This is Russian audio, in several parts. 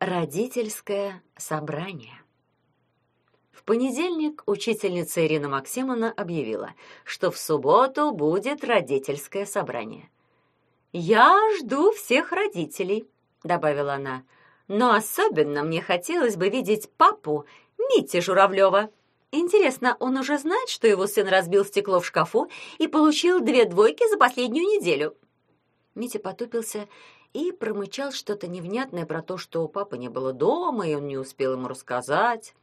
Родительское собрание. В понедельник учительница Ирина Максимовна объявила, что в субботу будет родительское собрание. «Я жду всех родителей», — добавила она, «но особенно мне хотелось бы видеть папу Мити Журавлева. Интересно, он уже знает, что его сын разбил стекло в шкафу и получил две двойки за последнюю неделю?» Митя потупился и промычал что-то невнятное про то, что у папы не было дома, и он не успел ему рассказать.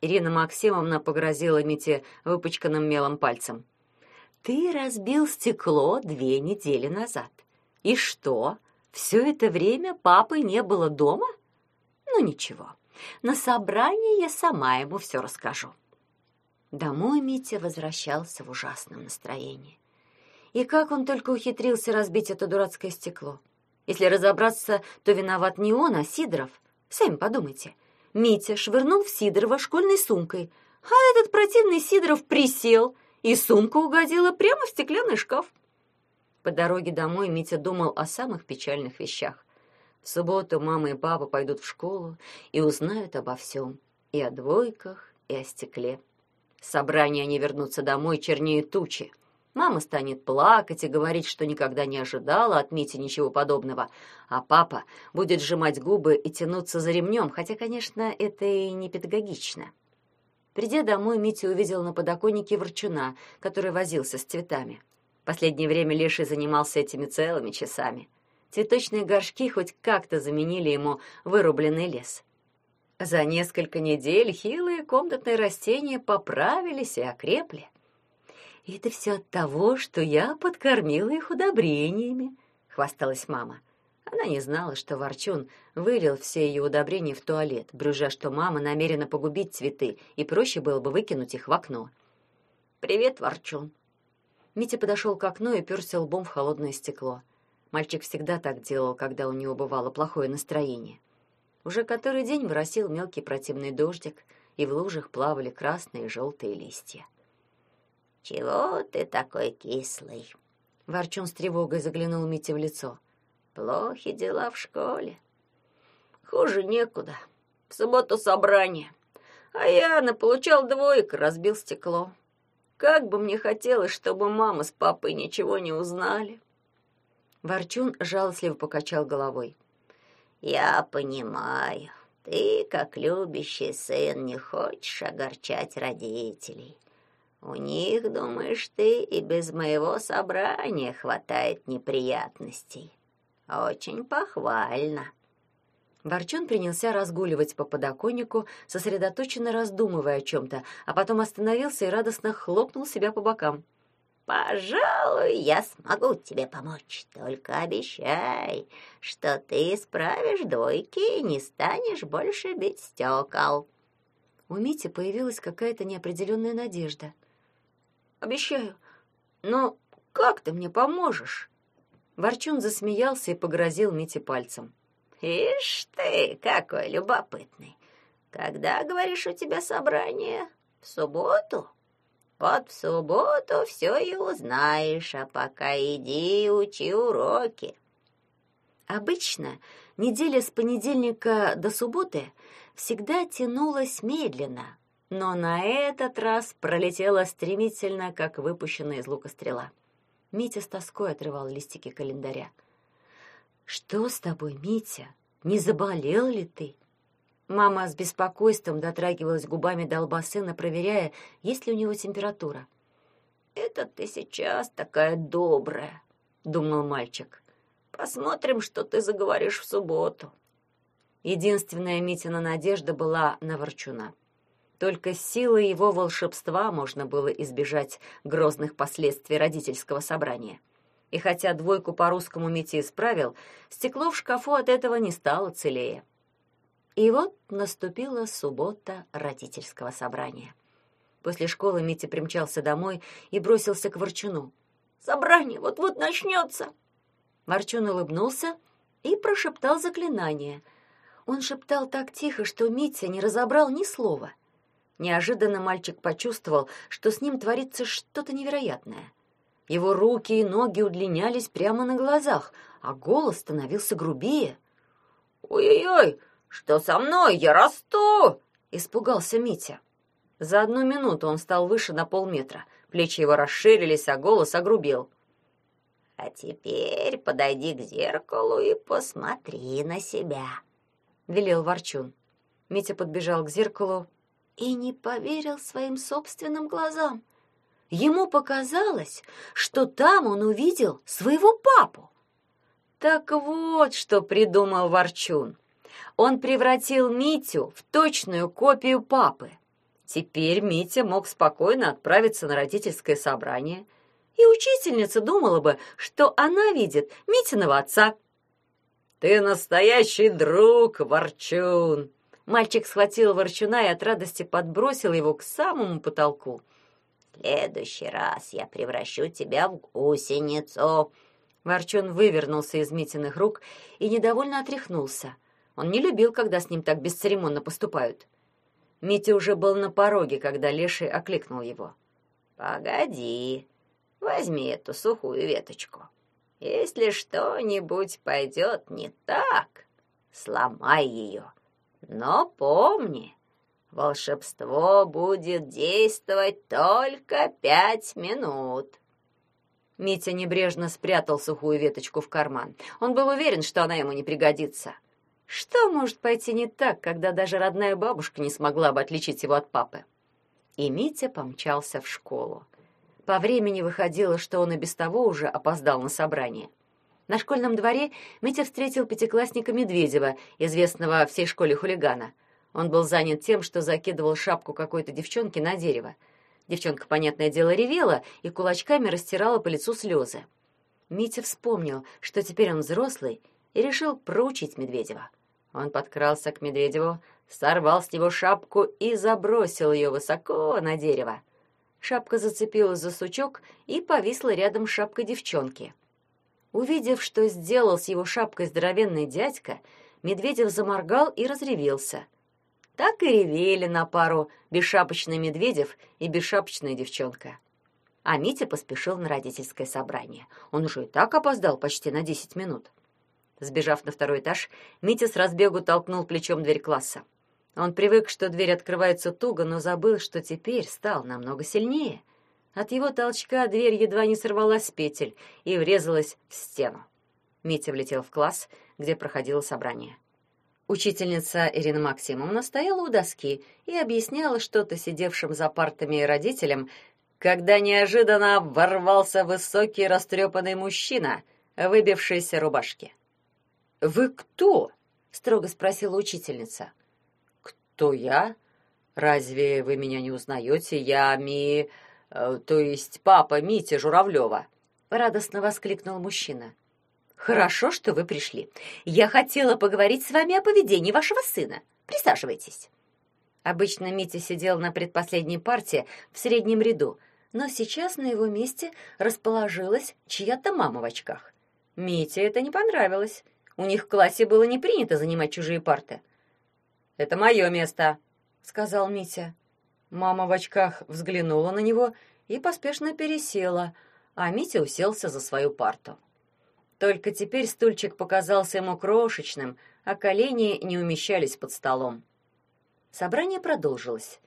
Ирина Максимовна погрозила Мите выпачканным мелом пальцем. «Ты разбил стекло две недели назад. И что, все это время папы не было дома? Ну ничего, на собрании я сама ему все расскажу». Домой Митя возвращался в ужасном настроении. И как он только ухитрился разбить это дурацкое стекло. Если разобраться, то виноват не он, а Сидоров. Сами подумайте. Митя швырнул в Сидорова школьной сумкой, а этот противный Сидоров присел, и сумка угодила прямо в стеклянный шкаф. По дороге домой Митя думал о самых печальных вещах. В субботу мама и папа пойдут в школу и узнают обо всем, и о двойках, и о стекле. С собрания они вернутся домой чернее тучи. Мама станет плакать и говорить, что никогда не ожидала от Мити ничего подобного, а папа будет сжимать губы и тянуться за ремнем, хотя, конечно, это и не педагогично. Придя домой, Митя увидел на подоконнике ворчуна, который возился с цветами. Последнее время Леший занимался этими целыми часами. Цветочные горшки хоть как-то заменили ему вырубленный лес. За несколько недель хилые комнатные растения поправились и окрепли. И это все от того, что я подкормила их удобрениями, хвасталась мама. Она не знала, что Ворчун вылил все ее удобрения в туалет, брюжа, что мама намерена погубить цветы, и проще было бы выкинуть их в окно. «Привет, Ворчун!» Митя подошел к окну и перся лбом в холодное стекло. Мальчик всегда так делал, когда у него бывало плохое настроение. Уже который день выросил мелкий противный дождик, и в лужах плавали красные и желтые листья. «Чего ты такой кислый?» Ворчун с тревогой заглянул Мите в лицо. «Плохи дела в школе». «Хуже некуда. В субботу собрание. А я наполучал двоек разбил стекло. Как бы мне хотелось, чтобы мама с папой ничего не узнали». Ворчун жалостливо покачал головой. «Я понимаю. Ты, как любящий сын, не хочешь огорчать родителей. У них, думаешь ты, и без моего собрания хватает неприятностей. Очень похвально. Ворчун принялся разгуливать по подоконнику, сосредоточенно раздумывая о чем-то, а потом остановился и радостно хлопнул себя по бокам. «Пожалуй, я смогу тебе помочь, только обещай, что ты справишь двойки и не станешь больше бить стекол». У Мити появилась какая-то неопределенная надежда — Обещаю. Но как ты мне поможешь?» Ворчун засмеялся и погрозил Мите пальцем. «Ишь ты, какой любопытный! Когда, говоришь, у тебя собрание? В субботу? Вот в субботу все и узнаешь, а пока иди учи уроки». Обычно неделя с понедельника до субботы всегда тянулась медленно, но на этот раз пролетела стремительно, как выпущенная из лука стрела. Митя с тоской отрывал листики календаря. «Что с тобой, Митя? Не заболел ли ты?» Мама с беспокойством дотрагивалась губами до лба сына, проверяя, есть ли у него температура. «Это ты сейчас такая добрая», — думал мальчик. «Посмотрим, что ты заговоришь в субботу». Единственная Митина надежда была на Ворчуна. Только силой его волшебства можно было избежать грозных последствий родительского собрания. И хотя двойку по русскому Мити исправил, стекло в шкафу от этого не стало целее. И вот наступила суббота родительского собрания. После школы Митя примчался домой и бросился к Ворчуну. «Собрание вот-вот начнется!» Ворчун улыбнулся и прошептал заклинание. Он шептал так тихо, что Митя не разобрал ни слова — Неожиданно мальчик почувствовал, что с ним творится что-то невероятное. Его руки и ноги удлинялись прямо на глазах, а голос становился грубее. «Ой-ой-ой, Что со мной? Я расту!» — испугался Митя. За одну минуту он стал выше на полметра. Плечи его расширились, а голос огрубел. «А теперь подойди к зеркалу и посмотри на себя», — велел Ворчун. Митя подбежал к зеркалу и не поверил своим собственным глазам. Ему показалось, что там он увидел своего папу. Так вот, что придумал Ворчун. Он превратил Митю в точную копию папы. Теперь Митя мог спокойно отправиться на родительское собрание, и учительница думала бы, что она видит Митиного отца. «Ты настоящий друг, Ворчун!» Мальчик схватил Ворчуна и от радости подбросил его к самому потолку. «В следующий раз я превращу тебя в гусеницу!» Ворчун вывернулся из Митиных рук и недовольно отряхнулся. Он не любил, когда с ним так бесцеремонно поступают. Митя уже был на пороге, когда Леший окликнул его. «Погоди, возьми эту сухую веточку. Если что-нибудь пойдет не так, сломай ее. Но помни, волшебство будет действовать только пять минут». Митя небрежно спрятал сухую веточку в карман. Он был уверен, что она ему не пригодится. Что может пойти не так, когда даже родная бабушка не смогла бы отличить его от папы? И Митя помчался в школу. По времени выходило, что он и без того уже опоздал на собрание. На школьном дворе Митя встретил пятиклассника Медведева, известного всей школе хулигана. Он был занят тем, что закидывал шапку какой-то девчонки на дерево. Девчонка, понятное дело, ревела и кулачками растирала по лицу слезы. Митя вспомнил, что теперь он взрослый, и решил проучить Медведева. Он подкрался к Медведеву, сорвал с него шапку и забросил ее высоко на дерево. Шапка зацепилась за сучок и повисла рядом с шапкой девчонки. Увидев, что сделал с его шапкой здоровенный дядька, Медведев заморгал и разревелся. Так и ревели на пару бесшапочный Медведев и бесшапочная девчонка. А Митя поспешил на родительское собрание. Он уже и так опоздал почти на десять минут. Сбежав на второй этаж, Митя с разбегу толкнул плечом дверь класса. Он привык, что дверь открывается туго, но забыл, что теперь стал намного сильнее. От его толчка дверь едва не сорвалась с петель и врезалась в стену. Митя влетел в класс, где проходило собрание. Учительница Ирина Максимовна стояла у доски и объясняла что-то сидевшим за партами родителям, когда неожиданно ворвался высокий растрепанный мужчина, выбившийся рубашки. «Вы кто?» — строго спросила учительница. «Кто я? Разве вы меня не узнаете? Я Ми... Э, то есть папа Мити Журавлева!» — радостно воскликнул мужчина. «Хорошо, что вы пришли. Я хотела поговорить с вами о поведении вашего сына. Присаживайтесь». Обычно Митя сидел на предпоследней парте в среднем ряду, но сейчас на его месте расположилась чья-то мама в очках. Мите это не понравилось. У них в классе было не принято занимать чужие парты. «Это мое место», — сказал Митя. Мама в очках взглянула на него и поспешно пересела, а Митя уселся за свою парту. Только теперь стульчик показался ему крошечным, а колени не умещались под столом. Собрание продолжилось.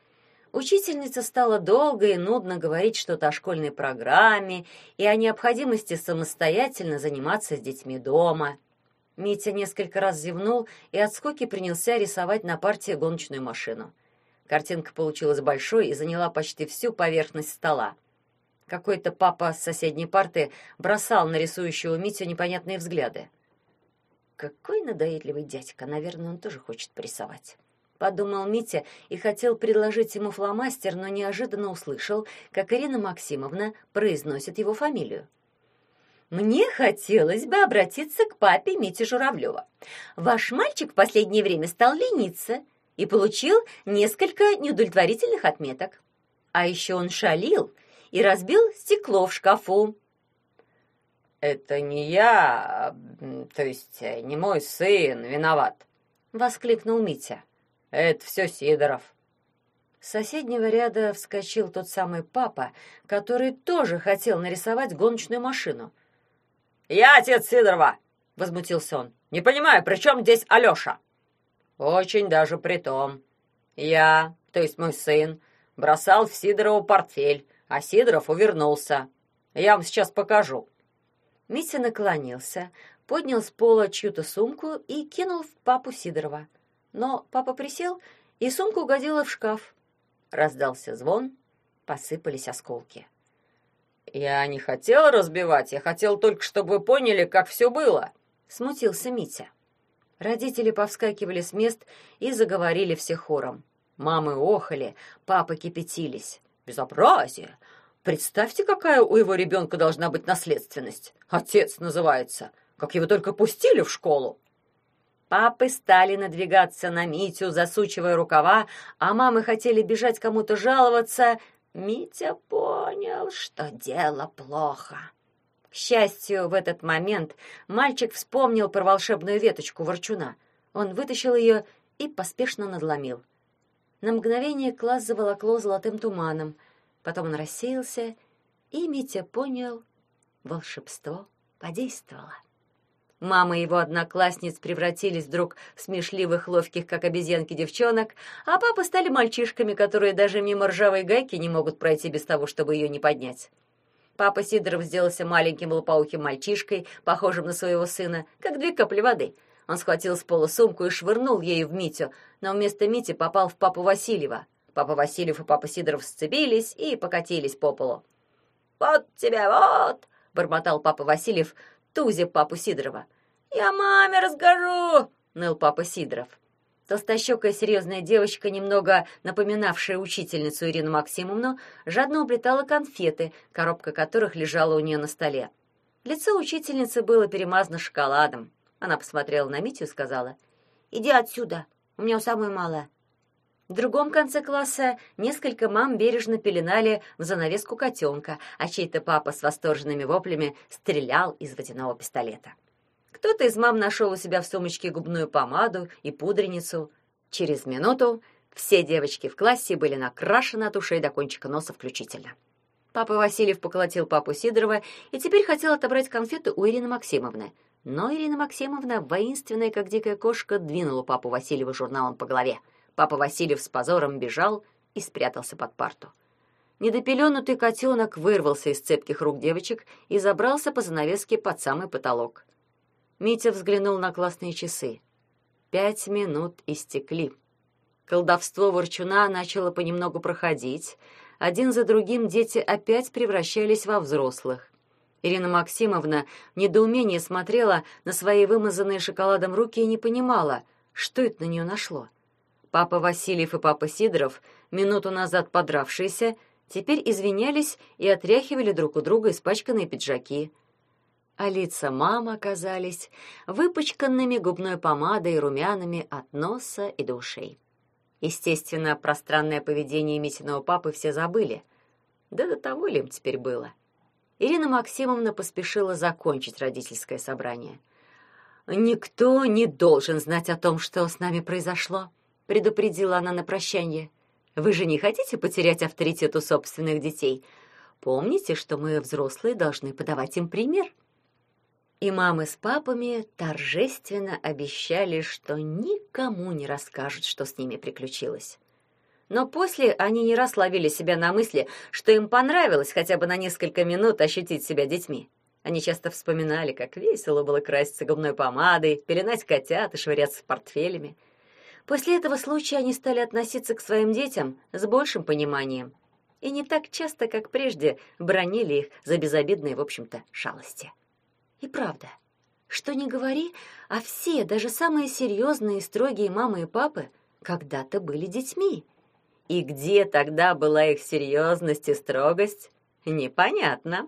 Учительница стала долго и нудно говорить что-то о школьной программе и о необходимости самостоятельно заниматься с детьми дома — Митя несколько раз зевнул и от скуки принялся рисовать на парте гоночную машину. Картинка получилась большой и заняла почти всю поверхность стола. Какой-то папа с соседней парты бросал на рисующего Митю непонятные взгляды. «Какой надоедливый дядька, наверное, он тоже хочет порисовать». Подумал Митя и хотел предложить ему фломастер, но неожиданно услышал, как Ирина Максимовна произносит его фамилию. Мне хотелось бы обратиться к папе Мити Журавлева. Ваш мальчик в последнее время стал лениться и получил несколько неудовлетворительных отметок. А еще он шалил и разбил стекло в шкафу. «Это не я, то есть не мой сын виноват», — воскликнул Митя. «Это все Сидоров». С соседнего ряда вскочил тот самый папа, который тоже хотел нарисовать гоночную машину — «Я отец Сидорова!» — возмутился он. «Не понимаю, при чем здесь Алеша?» Очень даже при том. Я, то есть мой сын, бросал в Сидорову портфель, а Сидоров увернулся. Я вам сейчас покажу». Митя наклонился, поднял с пола чью-то сумку и кинул в папу Сидорова. Но папа присел, и сумка угодила в шкаф. Раздался звон, посыпались осколки. «Я не хотел разбивать, я хотел только, чтобы вы поняли, как все было», — смутился Митя. Родители повскакивали с мест и заговорили все хором. Мамы охали, папы кипятились. «Безобразие! Представьте, какая у его ребенка должна быть наследственность. Отец называется. Как его только пустили в школу. Папы стали надвигаться на Митю, засучивая рукава, а мамы хотели бежать кому-то жаловаться. Митя понял, что дело плохо. К счастью, в этот момент мальчик вспомнил про волшебную веточку ворчуна. Он вытащил ее и поспешно надломил. На мгновение класс заволокло золотым туманом — Потом он рассеялся, и Митя понял, волшебство подействовало. Мама и его одноклассниц превратились вдруг в смешливых, ловких, как обезьянки, девчонок, а папа стали мальчишками, которые даже мимо ржавой гайки не могут пройти без того, чтобы ее не поднять. Папа Сидоров сделался маленьким лопоухим мальчишкой, похожим на своего сына, как две капли воды. Он схватил с пола сумку и швырнул ею в Митю, но вместо Мити попал в папу Васильева — Папа Васильев и папа Сидоров сцепились и покатились по полу. «Вот тебя, вот!» — бормотал папа Васильев, тузе папу Сидорова. «Я маме расскажу!» — ныл папа Сидоров. Толстощекая серьезная девочка, немного напоминавшая учительницу Ирину Максимовну, жадно уплетала конфеты, коробка которых лежала у нее на столе. Лицо учительницы было перемазано шоколадом. Она посмотрела на Митю и сказала, «Иди отсюда, у меня самое малое». В другом конце класса несколько мам бережно пеленали в занавеску котенка, а чей-то папа с восторженными воплями стрелял из водяного пистолета. Кто-то из мам нашел у себя в сумочке губную помаду и пудреницу. Через минуту все девочки в классе были накрашены от ушей до кончика носа включительно. Папа Васильев поколотил папу Сидорова и теперь хотел отобрать конфеты у Ирины Максимовны. Но Ирина Максимовна, воинственная, как дикая кошка, двинула папу Васильева журналом по голове — Папа Васильев с позором бежал и спрятался под парту. Недопеленутый котенок вырвался из цепких рук девочек и забрался по занавеске под самый потолок. Митя взглянул на классные часы. Пять минут истекли. Колдовство ворчуна начало понемногу проходить. Один за другим дети опять превращались во взрослых. Ирина Максимовна в недоумении смотрела на свои вымазанные шоколадом руки и не понимала, что это на нее нашло. Папа Васильев и папа Сидоров, минуту назад подравшиеся, теперь извинялись и отряхивали друг у друга испачканные пиджаки. А лица мамы оказались выпачканными губной помадой и румянами от носа и до ушей. Естественно, пространное поведение Митиного папы все забыли. Да до того ли им теперь было? Ирина Максимовна поспешила закончить родительское собрание. «Никто не должен знать о том, что с нами произошло», предупредила она на прощание. Вы же не хотите потерять авторитет у собственных детей? Помните, что мы, взрослые, должны подавать им пример. И мамы с папами торжественно обещали, что никому не расскажут, что с ними приключилось. Но после они не раз ловили себя на мысли, что им понравилось хотя бы на несколько минут ощутить себя детьми. Они часто вспоминали, как весело было краситься губной помадой, пеленать котят и швыряться портфелями. После этого случая они стали относиться к своим детям с большим пониманием и не так часто, как прежде, бронили их за безобидные, в общем-то, шалости. И правда, что ни говори, а все, даже самые серьезные и строгие мамы и папы, когда-то были детьми. И где тогда была их серьезность и строгость, непонятно.